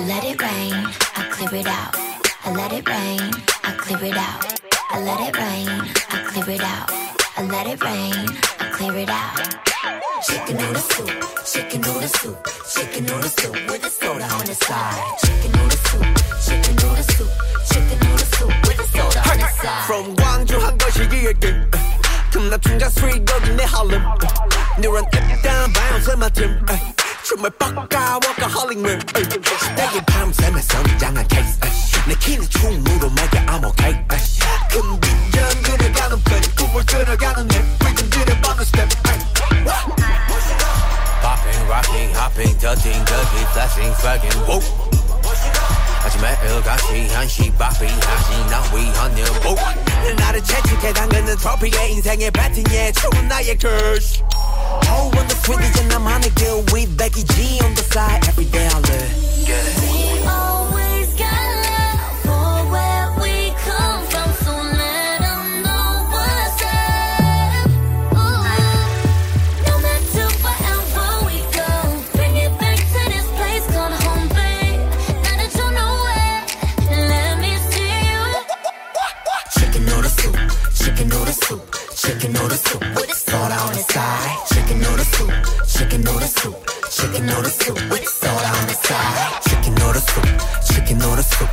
I let it rain, I clear it out. I let it rain, I clear it out. I let it rain, I clear it out. I let it rain, I clear it out. Chicken noodle soup, chicken noodle soup, chicken noodle soup with a soda on the side. Chicken noodle soup, chicken noodle soup, chicken noodle soup with a soda on the side. From Gwangju, 한국시기에게 금납 충전 수익 여기 내 할렘 누런 앱단 바이온 설마 팀 춤을 뻑까 workaholic man 시대의 밤샘에 성장한 케이스 내 키는 충무로 매겨 I'm okay 큰 비전 그려가는 pen 꿈을 들어가는 내 rhythm 들여받는 step Popping, rocking, hopping, touching, dirty, flashing, swagging, whoa 하지만 일같이 한시 바삐 하시 난 위하는 보 나를 채찍해 당근은 트로피의 인생의 배팅에 추운 나의 curse Whole with the frillies and I'm on the deal with Becky G on the side every day I live. Chicken noodle soup, chicken noodle soup on the side. Chicken noodle soup, soup,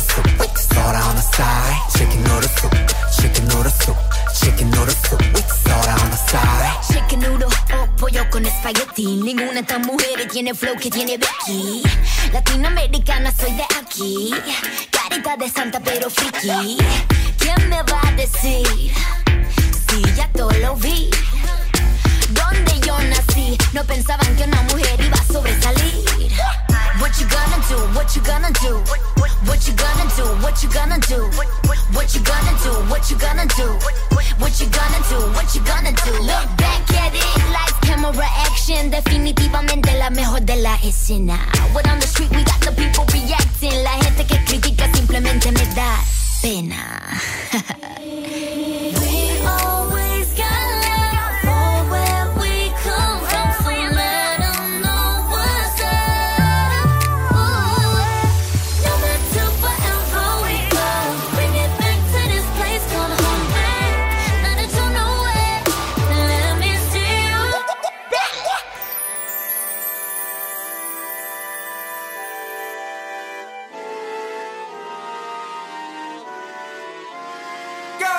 soup with soda on the side. Chicken noodle soup, chicken noodle soup, chicken noodle soup with soda on the side. Chicken noodle o pollo con espagueti. Ninguna de estas tiene flow que tiene Becky. Latinoamericana soy de aquí. Carita de santa pero friki. ¿Quién me va a decir? Si ya todo lo vi. What you gonna do? What you gonna do? What you gonna do? What you gonna do? What you gonna do? Look back at it, lights, camera, action. Definitivamente la mejor de la escena. What on the street we got the people reacting. La gente que critica simplemente me da pena.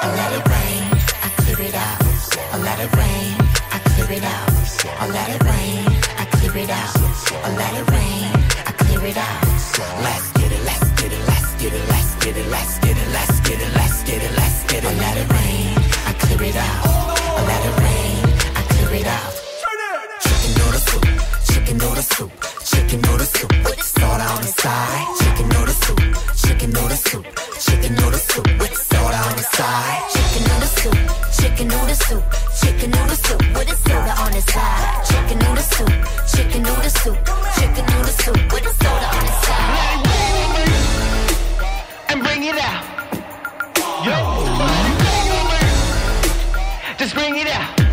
I let it rain, I clear it out. I let it rain, I clear it out. I let it rain, I clear it out. I let it rain, I clear it out. Let's get it, let's get it, let's get it, let's get it, let's chicken noodle soup, chicken noodle soup with a soda on the side. Chicken noodle soup, chicken noodle soup, chicken noodle soup with a soda on the side. and bring it out. Yo. Just bring it out.